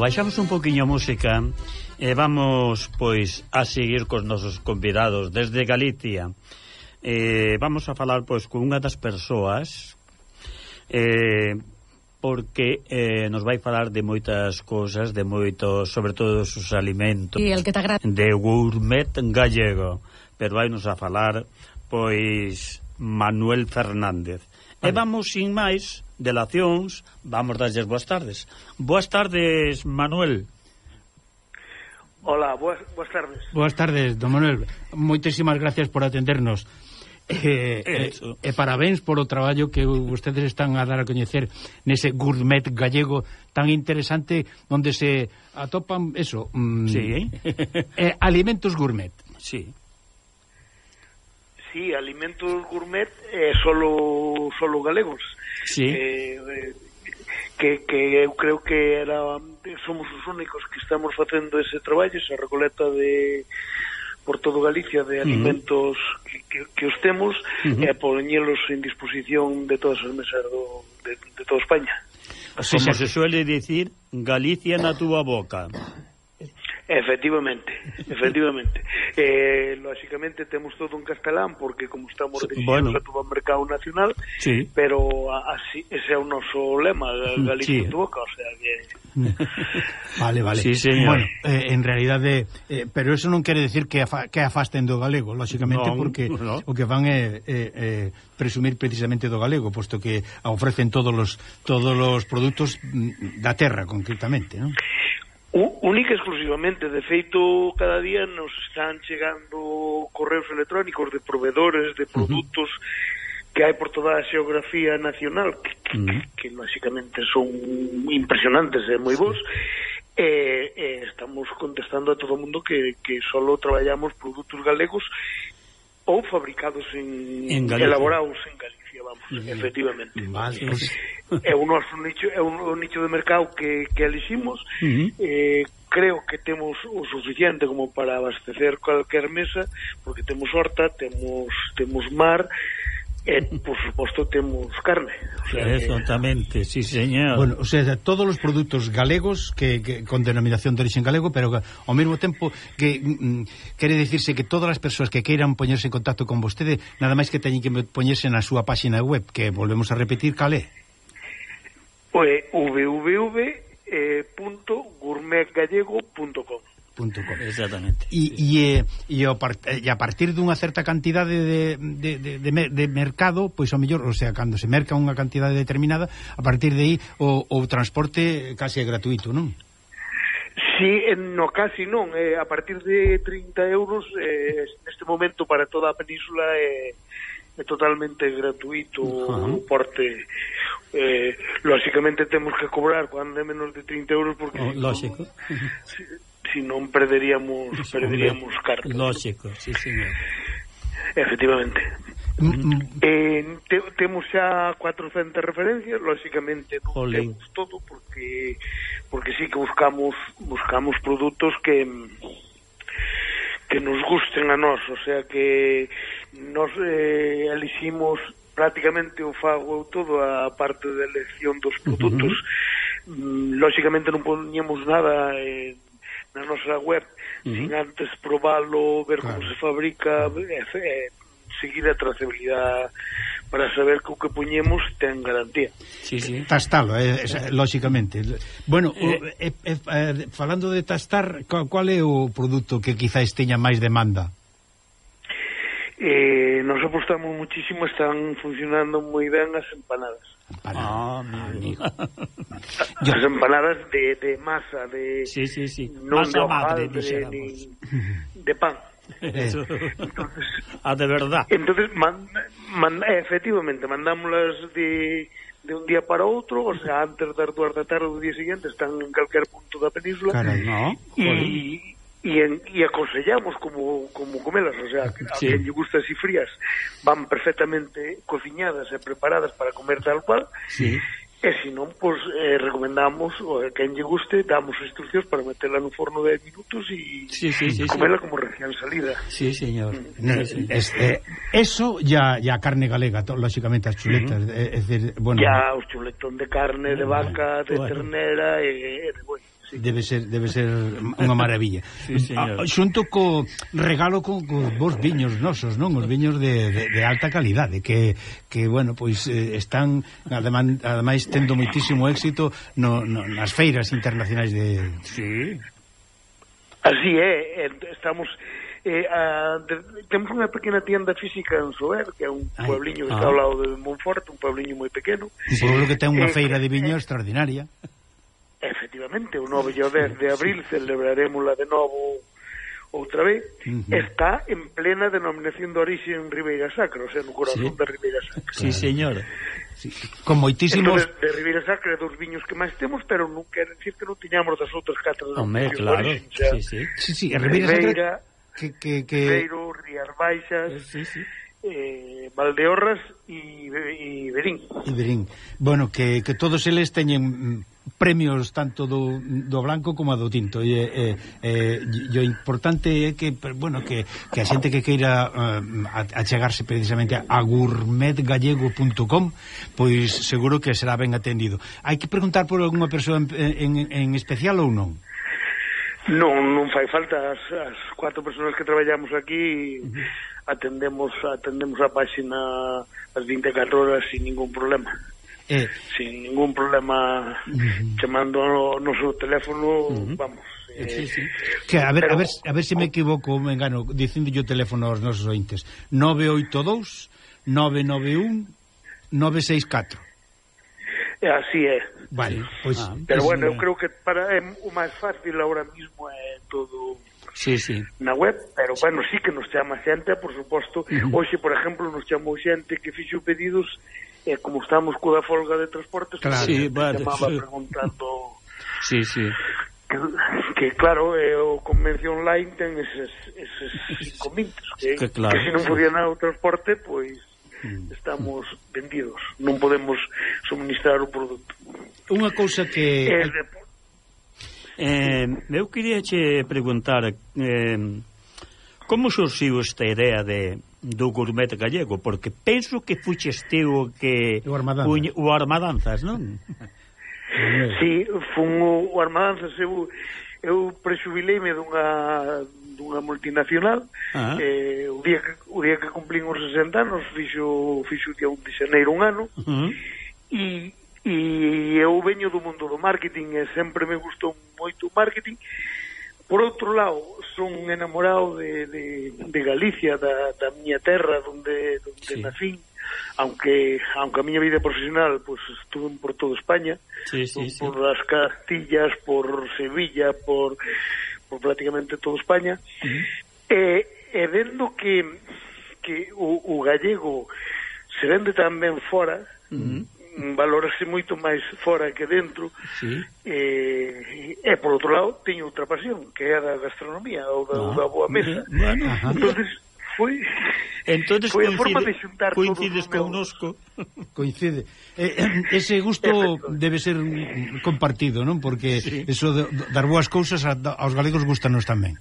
baixamos un poquinho a música e vamos, pois, a seguir cos nosos convidados desde Galicia. Eh, vamos a falar, pois, con unha das persoas eh, porque eh, nos vai falar de moitas cousas, de moitos, sobre todo os alimentos, e el que de gourmet gallego, pero vai nos a falar, pois, Manuel Fernández. Vale. E vamos, sin máis, delacións, vamos darlles boas tardes. Boas tardes, Manuel. Hola, boas, boas tardes. Boas tardes, don Manuel. Moitísimas gracias por atendernos. E, eh, eh, eh, eh, parabéns por o traballo que vostedes están a dar a coñecer nese gourmet gallego tan interesante onde se atopan eso, mm, sí. eh, alimentos gourmet. Sí. Sí, alimentos gourmet eh, solo solo galegos. Sí. Eh, eh, que, que eu creo que era somos os únicos que estamos facendo ese traballo, esa recoleta de por todo Galicia de alimentos uh -huh. que, que os temos uh -huh. e eh, poñelos en disposición de todas as mesas do, de, de toda España. Como se suele dicir, Galicia na túa boca. Efectivamente, efectivamente. eh, lógicamente temos todo en castelán porque como estamos dirigidos bueno. a todo o mercado nacional, sí. pero así ese é o noso lema, eh, Galicia sí. tu boca, o sea que Vale, vale. Sí, señor. Bueno, eh, en realidad de, eh, pero eso non quere decir que afa, que afasten do galego, lógicamente no, porque no. o que van é eh, eh, presumir precisamente do galego, posto que ofrecen todos os todos os produtos mm, da terra concretamente, non? Única exclusivamente, de feito, cada día nos están chegando correos electrónicos de proveedores de produtos uh -huh. que hai por toda a xeografía nacional, que, que, uh -huh. que, que son impresionantes e eh, moi bons, e, eh, eh, estamos contestando a todo o mundo que, que solo traballamos produtos galegos ou fabricados en, en Galicia. elaborados en Galicia vamos, efectivamente. Vale. É o noso nicho, é un, nicho de mercado que, que eliximos, uh eh, creo que temos o suficiente como para abastecer calquer mesa, porque temos horta, temos temos mar, E, por suposto, temos carne. O sea, Exactamente, sí, señor. Bueno, o sea, todos os produtos galegos que, que con denominación de origen galego, pero que, ao mesmo tempo que mm, mm, quere decirse que todas as persoas que queiran poñerse en contacto con vostede, nada máis que teñen que poñerse na súa páxina web, que volvemos a repetir, calé? Pois www.gourmetgallego.com eh, .com. Exactamente. E, e, e, ao par, e a partir dunha certa cantidade de, de, de, de, de mercado, pois ao mellor, o sea, cando se merca unha cantidade determinada, a partir de aí o, o transporte case é gratuito, non? Si, no casi non, eh, a partir de 30 euros eh, neste momento para toda a península é, eh, é totalmente gratuito uh -huh. o porte eh, lógicamente temos que cobrar cando é menos de 30 euros porque... Oh, lógico. Si, si non perderíamos perderíamos cartas. Lógico, sí, señor. Efectivamente. Mm. Eh, te, temos xa 400 referencias, lógicamente non Olé. temos todo porque porque sí que buscamos buscamos produtos que que nos gusten a nós, o sea que nos eh, eliximos prácticamente o fago todo a parte da elección dos produtos. Mm, uh -huh. Non poñemos nada eh, na nosa web uh -huh. sin antes probalo, ver claro. como se fabrica, e, e, seguir a trazabilidade para saber que o que poñemos ten garantía. Sí, sí. Tastalo, eh, eh, lóxicamente. Bueno, eh, eh, eh, falando de tastar, qual é o produto que quizáis teña máis demanda? Eh, nos apostamos muchísimo, están funcionando moi ben as empanadas. Empanada. Ah, amigo. Yo... As empanadas de, de masa, de... Sí, sí, sí. Non masa de madre, dixéramos. Ni... De pan. Eso. Entonces, ah, de verdad. Entonces, man, man, efectivamente, mandámoslas de, de un día para outro, o sea, antes das dúas da tarde do día siguiente, están en calquer punto da península. Carai, no. E e, en, e aconsellamos como, como comelas, o sea, que, sí. a lle gusta así frías, van perfectamente cociñadas e preparadas para comer tal cual, sí. E se non, pois, eh, recomendamos a quen lle guste, damos instruccións para meterla no forno 10 minutos e sí, sí, sí, comela sí. como recién salida. Sí, señor. Mm. No, sí, sí. Este, eh, eso ya ya carne galega, to, lógicamente as chuletas, mm. Eh, es decir, bueno, ya os chuletón de carne de vaca, de bueno. ternera e eh, de boi. Sí. Debe ser debe ser unha maravilla. sí, señor. Ah, xunto co regalo co, co vos viños nosos, non? Os viños de, de, de alta calidade que que, bueno, pois eh, están además, ademais tendo moitísimo éxito no, no, nas feiras internacionais de... Sí. Así é, eh, estamos eh, a, de, temos unha pequena tienda física en Soer, que é un puebliño que ah. está ao lado de Monforte, un puebliño moi pequeno. E pueblo que ten unha eh, feira de eh, viño eh, extraordinaria. Efectivamente, o 9 e o 10 de abril sí. celebraremos la de novo outra vez, uh -huh. está en plena denominación de orixe en Ribeira Sacra, o sea, no corazón sí. de Ribeira Sacra. Sí, señor. Sí. Con moitísimos... Entonces, de Ribeira Sacra dos viños que máis temos, pero non quer decir que non tiñamos das outras catras. Home, claro. Origen, sí, sí. sí, sí. Eh, Ribeira, Ribeira Sacra... Que, que, que... Ribeiro, Rías Baixas... Eh, sí, sí eh, Valdeorras e Berín. E Berín. Bueno, que, que todos eles teñen mm, premios tanto do, do blanco como do tinto. E, e, e, e o importante é que bueno que, que a xente que queira uh, achegarse precisamente a gourmetgallego.com pois seguro que será ben atendido. Hai que preguntar por algunha persoa en, en, en especial ou non? Non, non fai falta. As, as cuatro persoas que traballamos aquí atendemos atendemos a páxina as 24 horas sin ningún problema eh, sin ningún problema uh -huh. chamando ao noso teléfono, uh -huh. vamos. Eh, sí, eh, sí. Que a ver, pero, a ver, a ver se me equivoco, me engano, dicindo yo teléfono aos nosos ointes. 982 991 964. E eh, así é. Vale, pois, ah, pero bueno, eh, eu creo que para é o máis fácil agora mismo é todo sí, sí. na web, pero sí. bueno, sí que nos chama xente, por suposto. Uh -huh. Hoxe, por exemplo, nos chamou xente que fixo pedidos e como estamos coa folga de transportes claro, sí, eh, vale, sí. preguntando sí, sí. Que, que claro, eh, o convención online ten eses, eses inconvintes que, que, claro, que se non podían ao transporte pois mm. estamos vendidos. Non podemos suministrar o produto. Unha cousa que é, de... eh, eu quería che preguntar eh, como surxiu esta idea de do gourmet gallego, porque penso que fuches o que o Armadanzas, o Armadanzas non? si, sí, fun o, o Armadanzas, eu, eu presubileime dunha dunha multinacional ah. eh, o, día que, o día que cumplín os 60 anos fixo, fixo día 1 de xaneiro un ano uh -huh. e, e eu veño do mundo do marketing e sempre me gustou moito o marketing Por outro lado, son enamorado de, de, de Galicia, da, da miña terra, donde, donde sí. nacín, aunque aunque a miña vida profesional pues estuve por toda España, sí, sí, por, sí. por as Castillas, por Sevilla, por, por prácticamente toda España. Uh eh, -huh. E, e vendo que que o, o gallego se vende tan ben fora, uh -huh valorase moito máis fora que dentro sí. e, e por outro lado teño outra pasión que é a da gastronomía ou da, ah, da boa ah, mesa. bueno, entonces foi entonces foi a coincide, forma de xuntar coincides connosco. Coincide. Eh, ese gusto Perfecto. debe ser compartido non? Porque sí. eso de, dar boas cousas aos galegos gustanos tamén.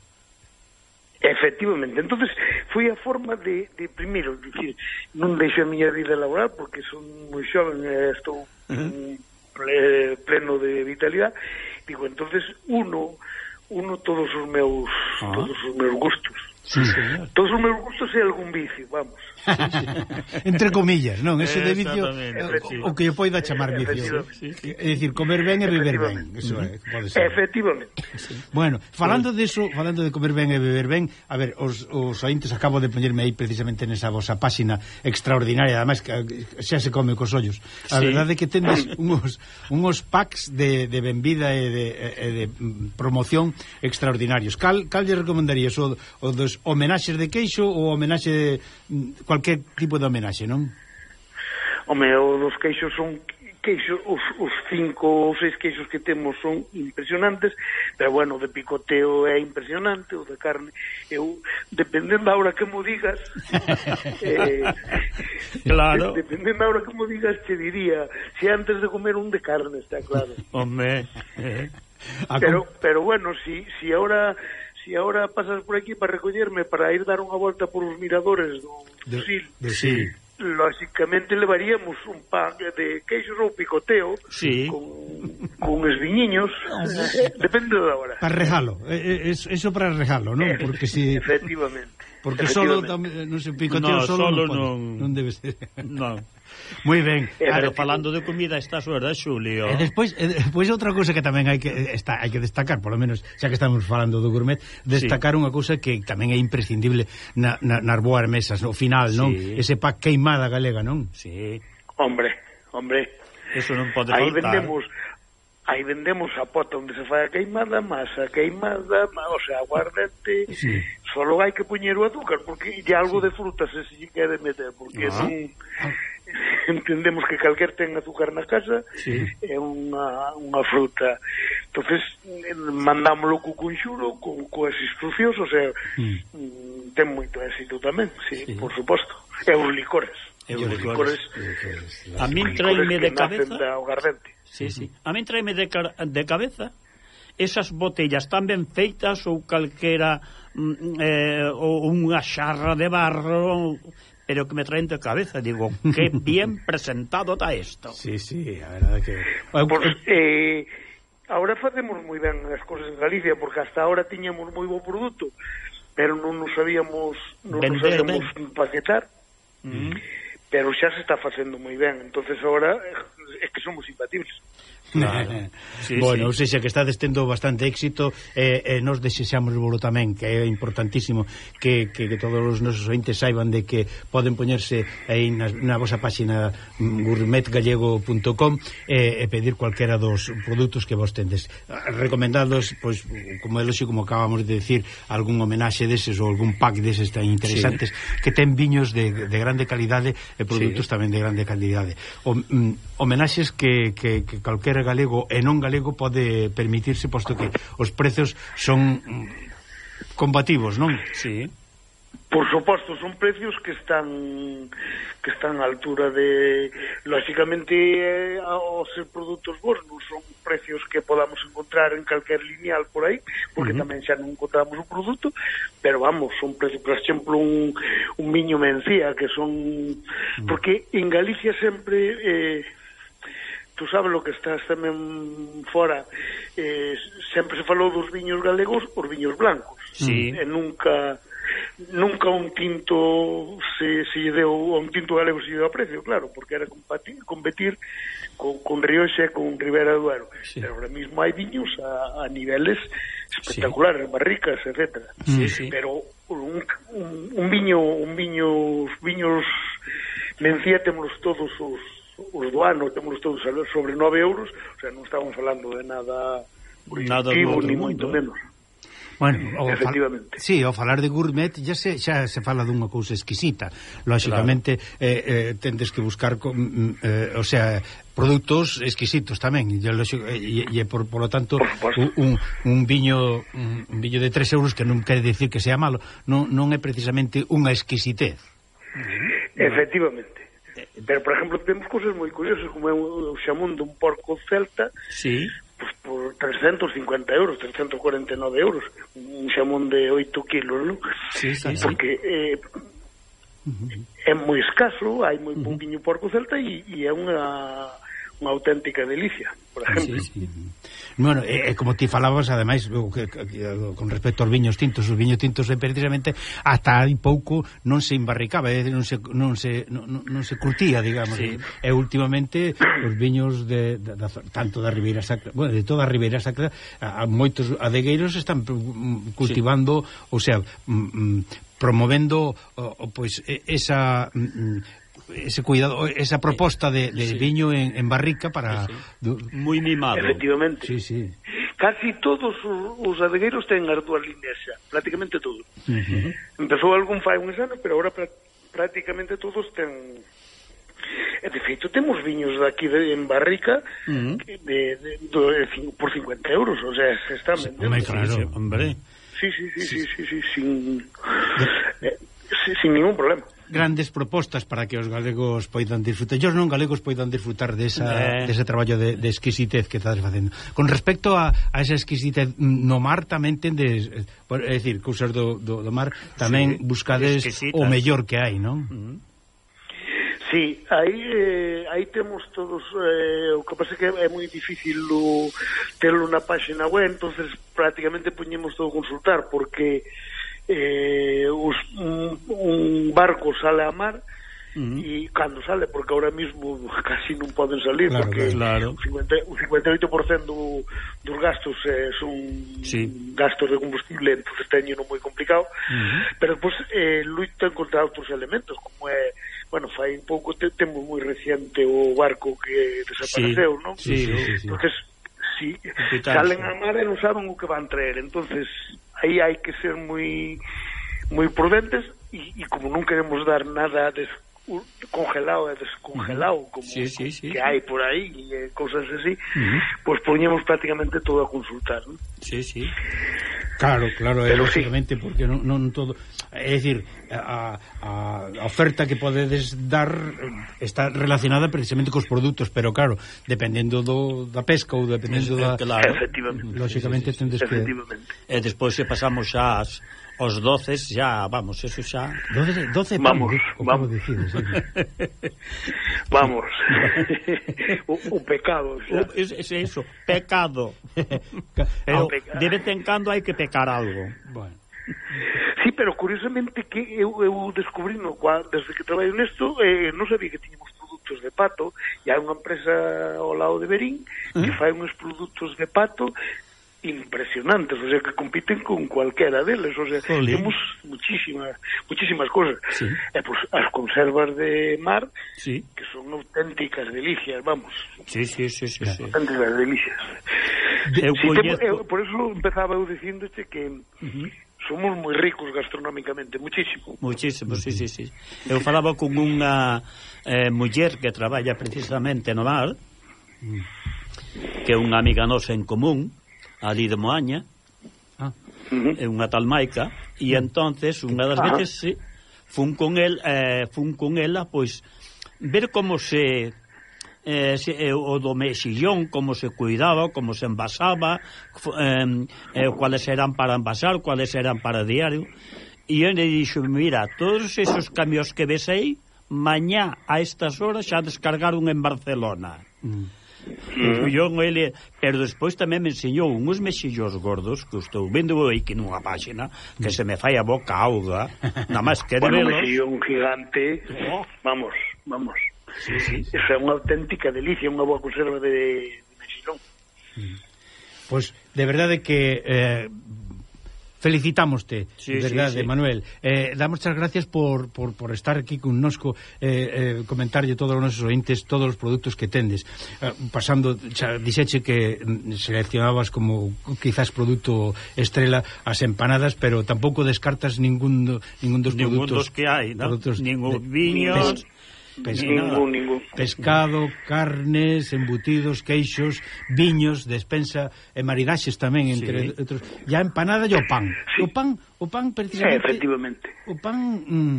Efectivamente, entonces foi a forma de, de primeiro, dicir, non deixo a miña vida laboral porque son moi xoven, estou eh, uh -huh. ple, pleno de vitalidade, digo, entonces uno uno todos os meus ah. todos os meus gustos. Sí, señor. Todos os meus gustos e algún vicio, vamos. Entre comillas, non? Ese de vicio eh, o, o que poida chamar vicio. Sí, sí, sí. É dicir, comer ben e beber ben, eso é, pode ser. Efectivamente. Bueno, falando de eso, falando de comer ben e beber ben, a ver, os, os ointes acabo de poñerme aí precisamente nesa vosa páxina extraordinaria, además que xa se come cos ollos. A sí. verdade é que tendes unhos, unhos packs de, de benvida e de, e de promoción extraordinarios. Cal, cal lle recomendarías? O, o dos homenaxes de queixo ou homenaxe de cualquier tipo de homenaxe, non? O os dos queixos son queixos, os, os cinco ou seis queixos que temos son impresionantes, pero bueno, o de picoteo é impresionante, o de carne, eh, eu, dependendo da hora que mo digas, eh, claro. De, dependendo da hora que mo digas, te diría, se antes de comer un de carne, está claro. Home, eh. Ah, pero, pero bueno, si, si ahora si ahora pasas por aquí para recollerme, para ir dar unha volta por os miradores do, do Sil, de, Sil. lóxicamente levaríamos un pan de queixos ou picoteo sí. con, con esviñiños depende da hora. Para regalo, eh, eh, eso para regalo non? Eh, porque si... efectivamente. porque efectivamente. solo tam, non se picoteo no, solo, solo non, non, non debe ser. Non Moi ben. Eh, claro, falando de comida estás, verdad, Xulio? E despois, e despois outra cousa que tamén hai que está, hai que destacar, polo menos, xa que estamos falando do gourmet, destacar sí. unha cousa que tamén é imprescindible na, na, nas boas mesas, no final, non? Sí. Ese pa queimada galega, non? Sí. Hombre, hombre. Eso non pode faltar. Aí vendemos aí vendemos a pota onde se fai a queimada, masa, queimada, ma, o sea, aguardente, sí. solo hai que poñer o azúcar, porque ya algo sí. de fruta se si quere meter, porque ah. non... entendemos que calquer ten azúcar na casa sí. é unha, unha fruta entonces eh, mandámoslo co conxuro co, coas instruccións o sea, mm. mm. ten moito éxito tamén sí, sí. por suposto e os licores E os licores, licores, licores a min traeme de cabeza da Ogardente. Sí, sí. A min traime de, de cabeza esas botellas tan ben feitas ou calquera mm, eh, ou unha xarra de barro pero que me traen de cabeza. Digo, qué bien presentado está esto. Sí, sí, a verdade que... Por, eh, ahora facemos moi ben as cousas en Galicia, porque hasta ahora tiñamos moi bo produto, pero non nos sabíamos, non nos sabíamos paquetar, mm -hmm. pero xa se está facendo moi ben. entonces ahora es que somos imbatibles. Claro. sí, bueno, sí. ou seja, que estades tendo bastante éxito e eh, eh, nos desexamos volo tamén que é importantísimo que, que, que todos os nosos ointes saiban de que poden poñerse aí na, na vosa páxina gourmetgallego.com eh, e pedir cualquera dos produtos que vos tendes recomendados, pois como é lógico como acabamos de decir, algún homenaxe deses ou algún pack deses tan interesantes sí. que ten viños de, de grande calidade e produtos sí. tamén de grande calidade o, mm, homenaxe homenaxes que, que, que calquera galego e non galego pode permitirse posto que os prezos son mm, combativos, non? Sí. Por suposto, son precios que están que están á altura de lógicamente eh, ao ser produtos bons non son precios que podamos encontrar en calquer lineal por aí, porque uh -huh. tamén xa non encontramos o produto, pero vamos, son precios, por exemplo, un un miño mencía que son uh -huh. porque en Galicia sempre eh tú sabes lo que estás tamén fora eh, sempre se falou dos viños galegos os viños blancos sí. e nunca nunca un tinto se, se lle deu a un tinto galego se lle deu a precio, claro, porque era competir, competir con, con Rioxa con Ribera do Duero, sí. pero ahora mismo hai viños a, a niveles espectaculares, sí. barricas, etc. Sí, sí. Pero un, un, un viño, un viño, os viños mencía temos todos os os do ano temos todos a sobre 9 euros, o sea, non estamos falando de nada nada do ni moito eh? menos. Bueno, o Efectivamente. Fal, sí, ao falar de gourmet xa se, xa se fala dunha cousa exquisita. Lóxicamente claro. eh, eh, tendes que buscar con, mm, mm, eh, o sea, produtos exquisitos tamén e, eh, e, e por, por lo tanto por un, un viño un viño de 3 euros que non quere decir que sea malo non, non é precisamente unha exquisitez Efectivamente Pero, por exemplo, temos cousas moi curiosas, como é o xamón dun porco celta, sí. pues, por 350 euros, 349 euros, un xamón de 8 kilos, non? Sí, sí, Porque sí. Eh, é moi escaso, hai moi uh -huh. porco celta e, e é unha unha auténtica delicia, por ah, exemplo. Sí, sí. Bueno, e, eh, como ti falabas, ademais, que, que, con respecto aos viños tintos, os viños tintos precisamente ata hai pouco non se embarricaba, é, non se non se non, non se curtía, digamos. Sí. E últimamente os viños de, de, de tanto da Ribeira Sacra, bueno, de toda a Ribeira Sacra, a, a moitos adegueiros están cultivando, sí. o sea, mm, promovendo o, o, pois esa mm, ese cuidado, esa proposta de, de sí. viño en, en barrica para sí, sí. Muy mimado. Efectivamente. Sí, sí. Casi todos os, os adegueiros ten as dúas líneas xa, prácticamente todos. Uh -huh. Empezou algún fai uns anos, pero agora prácticamente todos ten E de feito temos viños daqui de, en barrica uh -huh. de, de, de, de, por 50 euros, o sea, se están vendendo. Sí, claro, hombre. Sí, sí, sí, sí, sí, sí, sí sin, de... Eh, sí, sin ningún problema grandes propostas para que os galegos poidan disfrutar. Os non galegos poidan disfrutar desa, eh. dese traballo de, de exquisitez que estás facendo. Con respecto a, a esa exquisitez mm, no mar tamén tendes, eh, é dicir, cousas do, do, do mar, tamén sí, buscades exquisitas. o mellor que hai, non? Mm. Sí, aí eh, aí temos todos eh, o que pasa que é moi difícil o, terlo na páxina web, entonces prácticamente poñemos todo consultar porque eh, os, un, un barco sale a mar Uh -huh. e cando sale, porque ahora mismo casi non poden salir claro, porque claro. o, 50, o 58% do, dos gastos eh, son sí. gastos de combustible entonces teñeno moi complicado uh -huh. pero depois pues, eh, luitan contra outros elementos como é, bueno, fai un pouco te, temos moi reciente o barco que desapareceu sí. non? Sí, sí, sí, sí. entonces sí si salen a mar e non saben o que van traer entonces aí hai que ser moi moi prudentes e, e como non queremos dar nada des, congelado e descongelado como sí, sí, sí. que hai por aí e eh, cousas así, uh -huh. pois pues poñemos prácticamente todo a consultar, ¿no? Sí, sí. Claro, claro, Pero, é, sí. porque non, non todo... É dicir, a, a oferta que podedes dar eh, está relacionada precisamente cos produtos, pero claro, dependendo do, da pesca ou dependendo da... Claro, efectivamente. lóxicamente, tendes que... E despois se pasamos xa ás Os doces xa, vamos, eso xa... Doce, doce vamos, pan, vamos. Dicides, sí. vamos. o, o pecado. Xa. O, es, es eso, pecado. Pero peca... de vez en cando hai que pecar algo. Bueno. Sí, pero curiosamente que eu, eu descubrí no, desde que traballo nesto, eh, non sabía que tiñamos produtos de pato e hai unha empresa ao lado de Berín que fai uns produtos de pato impresionantes, o sea, que compiten con cualquera deles, o sea, Jolín. temos muchísimas, muchísimas cosas. Sí. E, eh, pues, as conservas de mar, sí. que son auténticas delicias, vamos. Sí, sí, sí. sí, sí. Auténticas delicias. Eu sí, coñezo... te, eu, por eso empezaba eu dicíndote que uh -huh. somos moi ricos gastronómicamente, muchísimo. Muchísimo, sí, sí, sí. Eu falaba con unha eh, muller que traballa precisamente no mar, mm. que é unha amiga nosa en común, ali de Moaña, ah, uh -huh. é unha tal maica, e mm. entonces unha das ah. veces sí, fun con el, eh, fun con ela pois ver como se eh, se, eh, o do mexillón, como se cuidaba, como se envasaba, eh, eh, cuáles eran para envasar, cuáles eran para diario. E eu le dixo, mira, todos esos camións que ves aí, mañá a estas horas xa descargaron en Barcelona. Mm. Mm. Collón ele, pero despois tamén me enseñou uns mexillos gordos que estou vendo aí que nunha páxina que se me fai a boca auga, nada máis que de bueno, velos. Bueno, un gigante, oh. vamos, vamos. Sí, sí, sí. Esa é unha auténtica delicia, unha boa conserva de, de mexillón. Mm. Pois, pues, de verdade que eh, felicitámoste, sí, verdade, sí, sí. Manuel. Eh, damos as gracias por, por, por estar aquí con nosco, eh, eh, comentarlle todos os nosos ointes, todos os produtos que tendes. Eh, pasando, xa, dixeche que seleccionabas como quizás produto estrela as empanadas, pero tampouco descartas ningún, ningún dos ningún produtos. Ningún dos que hai, ¿no? Ningún viños... Pes Ningún, ningún. Pescado, carnes, embutidos, queixos, viños, despensa e maridaxes tamén entre sí. outros. Ya empanada e o pan. Sí. O pan, o pan precisamente. Sí, efectivamente. O pan mm,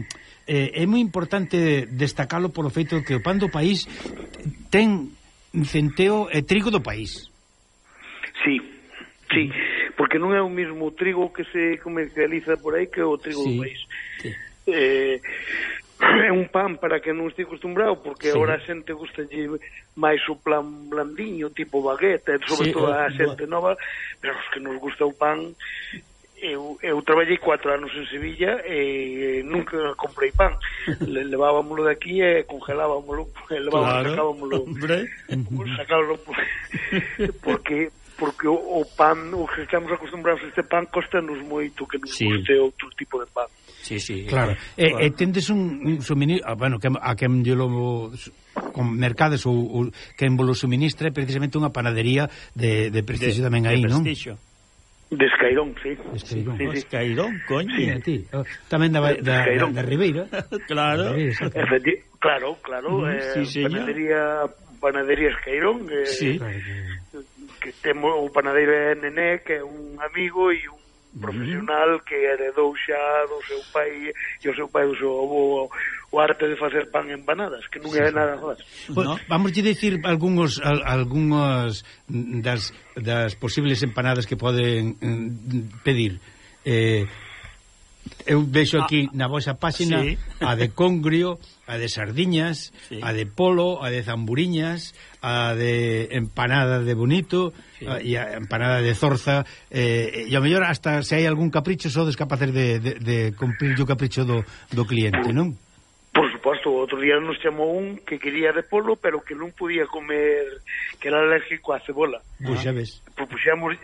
eh, é moi importante destacalo polo feito que o pan do país ten centeo e trigo do país. Sí. Sí, porque non é o mismo trigo que se comercializa por aí que o trigo sí. do país. Sí. Eh, é un pan para que non estou acostumbrado porque sí. agora a xente gusta máis o plan blandiño, tipo bagueta, sobre sí, todo a eh, xente nova, pero os que nos gusta o pan eu, eu traballei cuatro anos en Sevilla e nunca comprei pan. Le, levábamolo de aquí e congelábamolo, levábamolo, claro, sacábamolo, hombre. sacábamolo porque porque o, o pan, o que estamos acostumbrados a este pan, costanos moito que nos sí. guste outro tipo de pan. Sí, sí. Claro. E, claro. e tendes un, un suministro, ah, bueno, que, a quen lo con mercades ou, ou quen vos suministra é precisamente unha panadería de, de prestigio de, tamén aí, non? De prestigio. de Escairón, sí. Escairón. sí, sí. Descairón coño. Sí. Ti. Oh, tamén da, da, da, da Ribeira. claro. Da Ribeira, Efecti claro, claro. Mm, eh, sí, señor. panadería, panadería Escairón. Eh, sí que temos o panadeiro é Nené, que é un amigo e un profesional que heredou xa do seu pai e o seu pai do seu avó o arte de facer pan en empanadas, que non é nada fácil. Pues, no, vamos a dicir algúns al, algúns das, das posibles empanadas que poden mm, pedir. Eh, Eu vexo ah. aquí ah, na vosa páxina sí. a de congrio, a de sardiñas, sí. a de polo, a de zamburiñas, a de empanada de bonito sí. a, e a empanada de zorza, eh, e ao mellor hasta se hai algún capricho sodes capaces de, de, de cumprir o capricho do, do cliente, non? Por suposto, outro día nos chamou un que quería de polo, pero que non podía comer, que era alérgico á cebola. Pois xa ves. Propuxemos,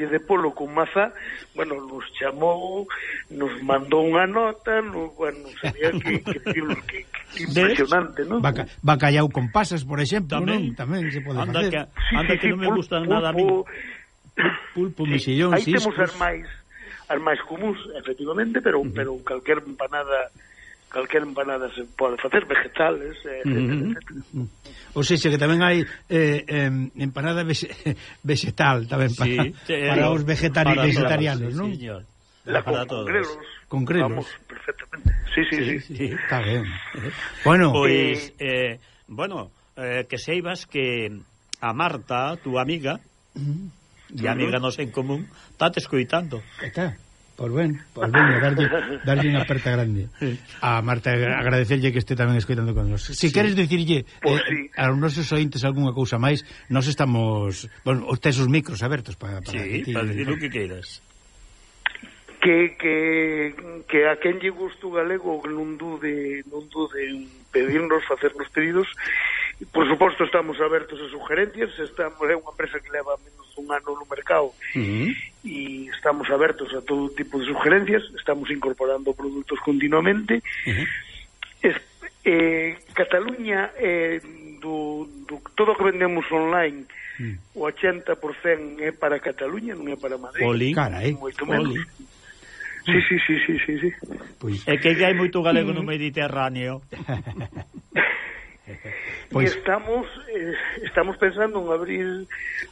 de polo con maza, bueno, nos chamou, nos mandou unha nota, nos, bueno, sabía que, que, que, que impresionante, non? Baca, bacallau con pasas, por exemplo, tamén, non? Tamén se pode anda facer. Que, anda sí, que sí, non me gustan nada a mí. Pulpo, eh, sí, mexillón, Aí ciscos. temos as máis, as máis comuns, efectivamente, pero, uh -huh. pero calquer empanada calquer empanada se pode facer vegetales, etc. Mm -hmm. Ou seja, que tamén hai eh, eh, empanada vegetal tamén para, sí, eh, para os vegetari para vegetarianos, non? Sí, señor. La para con, todos. Congrelos, con. Vamos, perfectamente. Sí, sí, sí. sí. sí. Está ben. Bueno, pois pues, eh, bueno, eh, que seibas que a Marta, tu amiga, e amiga nos en común, está te escoitando. Está. Pois ben, pois ben, darlle, darlle unha aperta grande. A Marta agradecerlle que este tamén escoitando con nos. Se si sí. queres dicirlle pues eh, sí. Eh, aos nosos ointes algunha cousa máis, nós estamos, bueno, os tes os micros abertos para para sí, ti, para dicir o que queiras. Que, que, que a quen lle gusto galego non dude, non dude en pedirnos, facernos pedidos. Por suposto estamos abertos a sugerencias, estamos é unha empresa que leva menos un ano no mercado uh -huh. e estamos abertos a todo tipo de sugerencias, estamos incorporando produtos continuamente. Uh -huh. es, eh, Cataluña, eh, do, do, todo o que vendemos online, uh -huh. o 80% é para Cataluña, non é para Madrid. Oli, carai. Moito menos. Oli. Sí, sí, sí, sí, sí, sí. Pois. É que hai moito galego no Mediterráneo. pois... E estamos eh, estamos pensando en abrir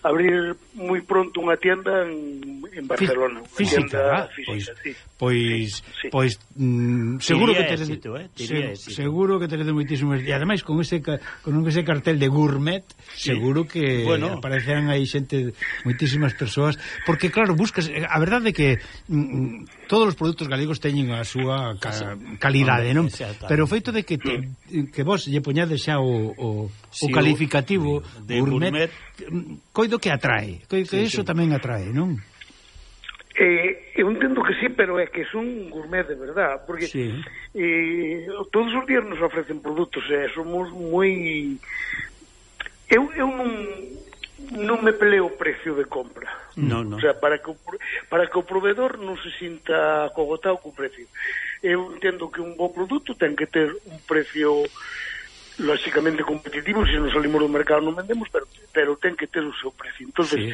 abrir moi pronto unha tienda en, en Barcelona, Fí física, ah, física, pois, sí. Pois sí, pois mm, seguro Tiría que tedes éxito, eh? Tiría se, éxito. seguro que tedes moitísimos e ademais con ese con ese cartel de gourmet, sí. seguro que bueno. aparecerán aí xente moitísimas persoas, porque claro, buscas eh, a verdade é que mm, mm, todos os produtos galegos teñen a súa ca, calidade, non? Pero o feito de que te, que vos lle poñades xa o, o, sí, o calificativo de gourmet, gourmet mm, coido que atrae, coido que sí, eso sí. tamén atrae, non? Eh, eu entendo que sí, pero é que son gourmet de verdad, porque sí. eh, todos os días nos ofrecen produtos, eh, somos moi... Eu, eu non, non me peleo o precio de compra. No, no. O sea, para que o, para que o proveedor non se sinta cogotado co precio. Eu entendo que un bo produto ten que ter un precio lógicamente competitivo, se non salimos do mercado non vendemos, pero, pero ten que ter o seu precio. entonces sí.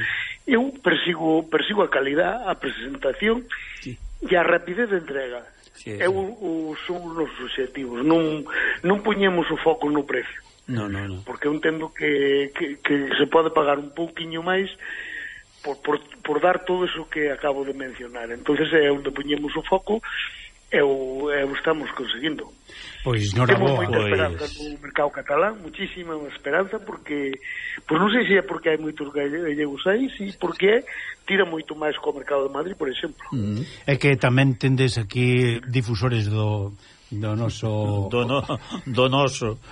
eu persigo, persigo a calidad, a presentación sí. e a rapidez de entrega. Sí, é o, o, son os nosos objetivos. Non, non poñemos o foco no precio. No, no, no. Porque eu entendo que, que, que se pode pagar un pouquiño máis por, por, por dar todo eso que acabo de mencionar. entonces é onde poñemos o foco eu, eu estamos conseguindo. Pois, non Temos boa, moita pois... esperanza no mercado catalán, muchísima esperanza, porque, pois non sei se é porque hai moitos gallegos aí, si porque tira moito máis co mercado de Madrid, por exemplo. Mm. É que tamén tendes aquí difusores do do noso do, no, do noso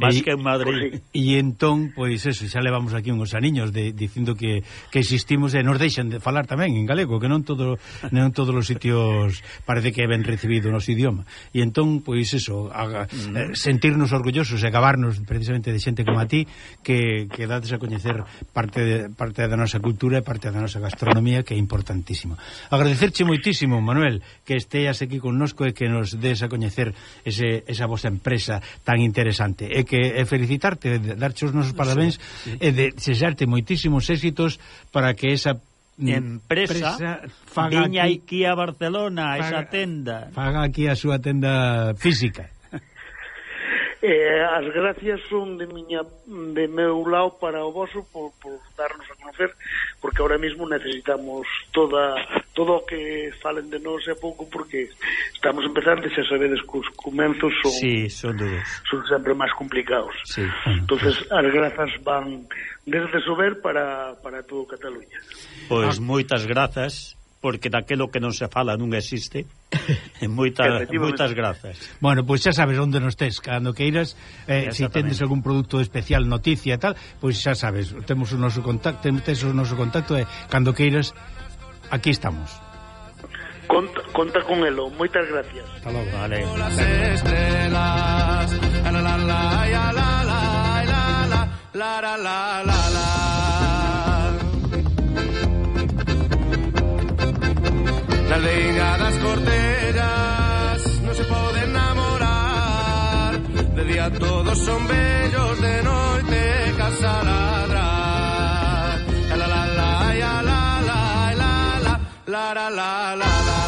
máis que en Madrid. e entón, pois eso, xa levamos aquí uns aniños de, dicindo que, que existimos e nos deixan de falar tamén en galego que non todo non todos os sitios parece que ben recibido o noso idioma. E entón, pois eso a, mm. sentirnos orgullosos e acabarnos precisamente de xente como a ti que, que dades a coñecer parte, de, parte da nosa cultura e parte da nosa gastronomía que é importantísimo. Agradecerche moitísimo, Manuel que esteas aquí connosco e que nos des a coñecer ese, esa vosa empresa tan interesante. E que e felicitarte, darche os nosos parabéns sí, sí. e de xexarte moitísimos éxitos para que esa empresa, empresa faga viña aquí, aquí a Barcelona, faga, esa tenda. Faga aquí a súa tenda física. Eh, as gracias son de miña de meu lado para o vosso por, por darnos a conocer porque ahora mismo necesitamos toda todo o que falen de nós e pouco porque estamos empezando e xa sabedes que os comenzos son sí, son, duros. son sempre máis complicados sí. entonces as grazas van desde Sober para, para todo Cataluña Pois pues, ah. moitas grazas porque daquelo que non se fala non existe moitas moitas grazas. Bueno, pois pues xa sabes onde nos tes, cando queiras, eh, se si tendes algún produto especial, noticia e tal, pois pues xa sabes, temos o noso contacto, tes o noso contacto e eh, cando queiras aquí estamos. Conta, conta con elo, moitas gracias. Hasta logo. Vale. Las estrelas, la la la la la la la la la la legadas cortes De día todos son bellos, de noite casa ladra. La la la la la la la la la la la la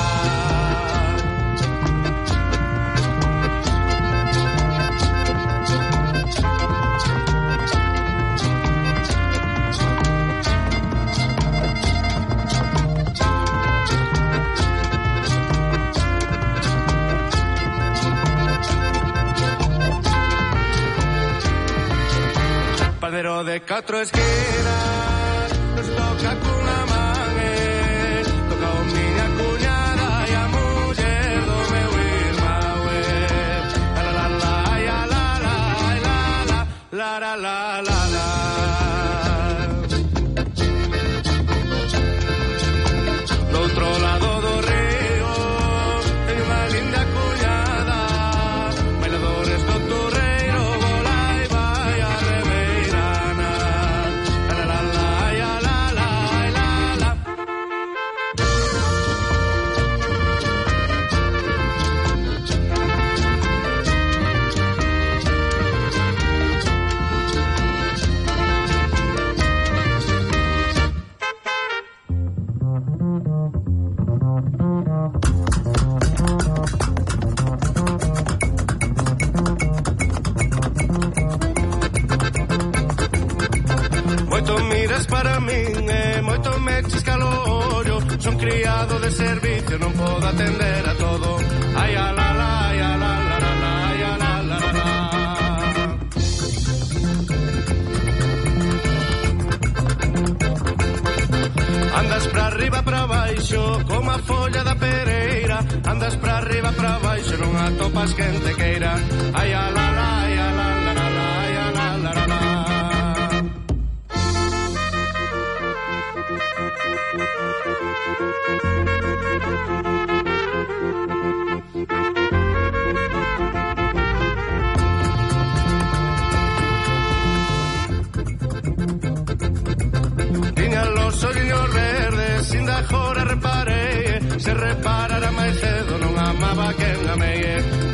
era máis cedo non amaba quen amei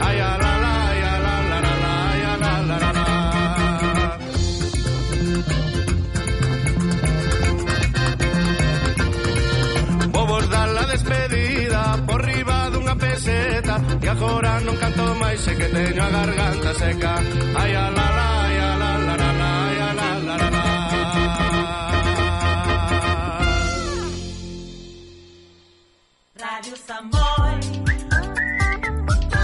Ai a la la, ai a la la la la, ai a la la la la. Vos dar la despedida por riba dunha peseta E agora non canto máis, sei que teño a garganta seca. Ai a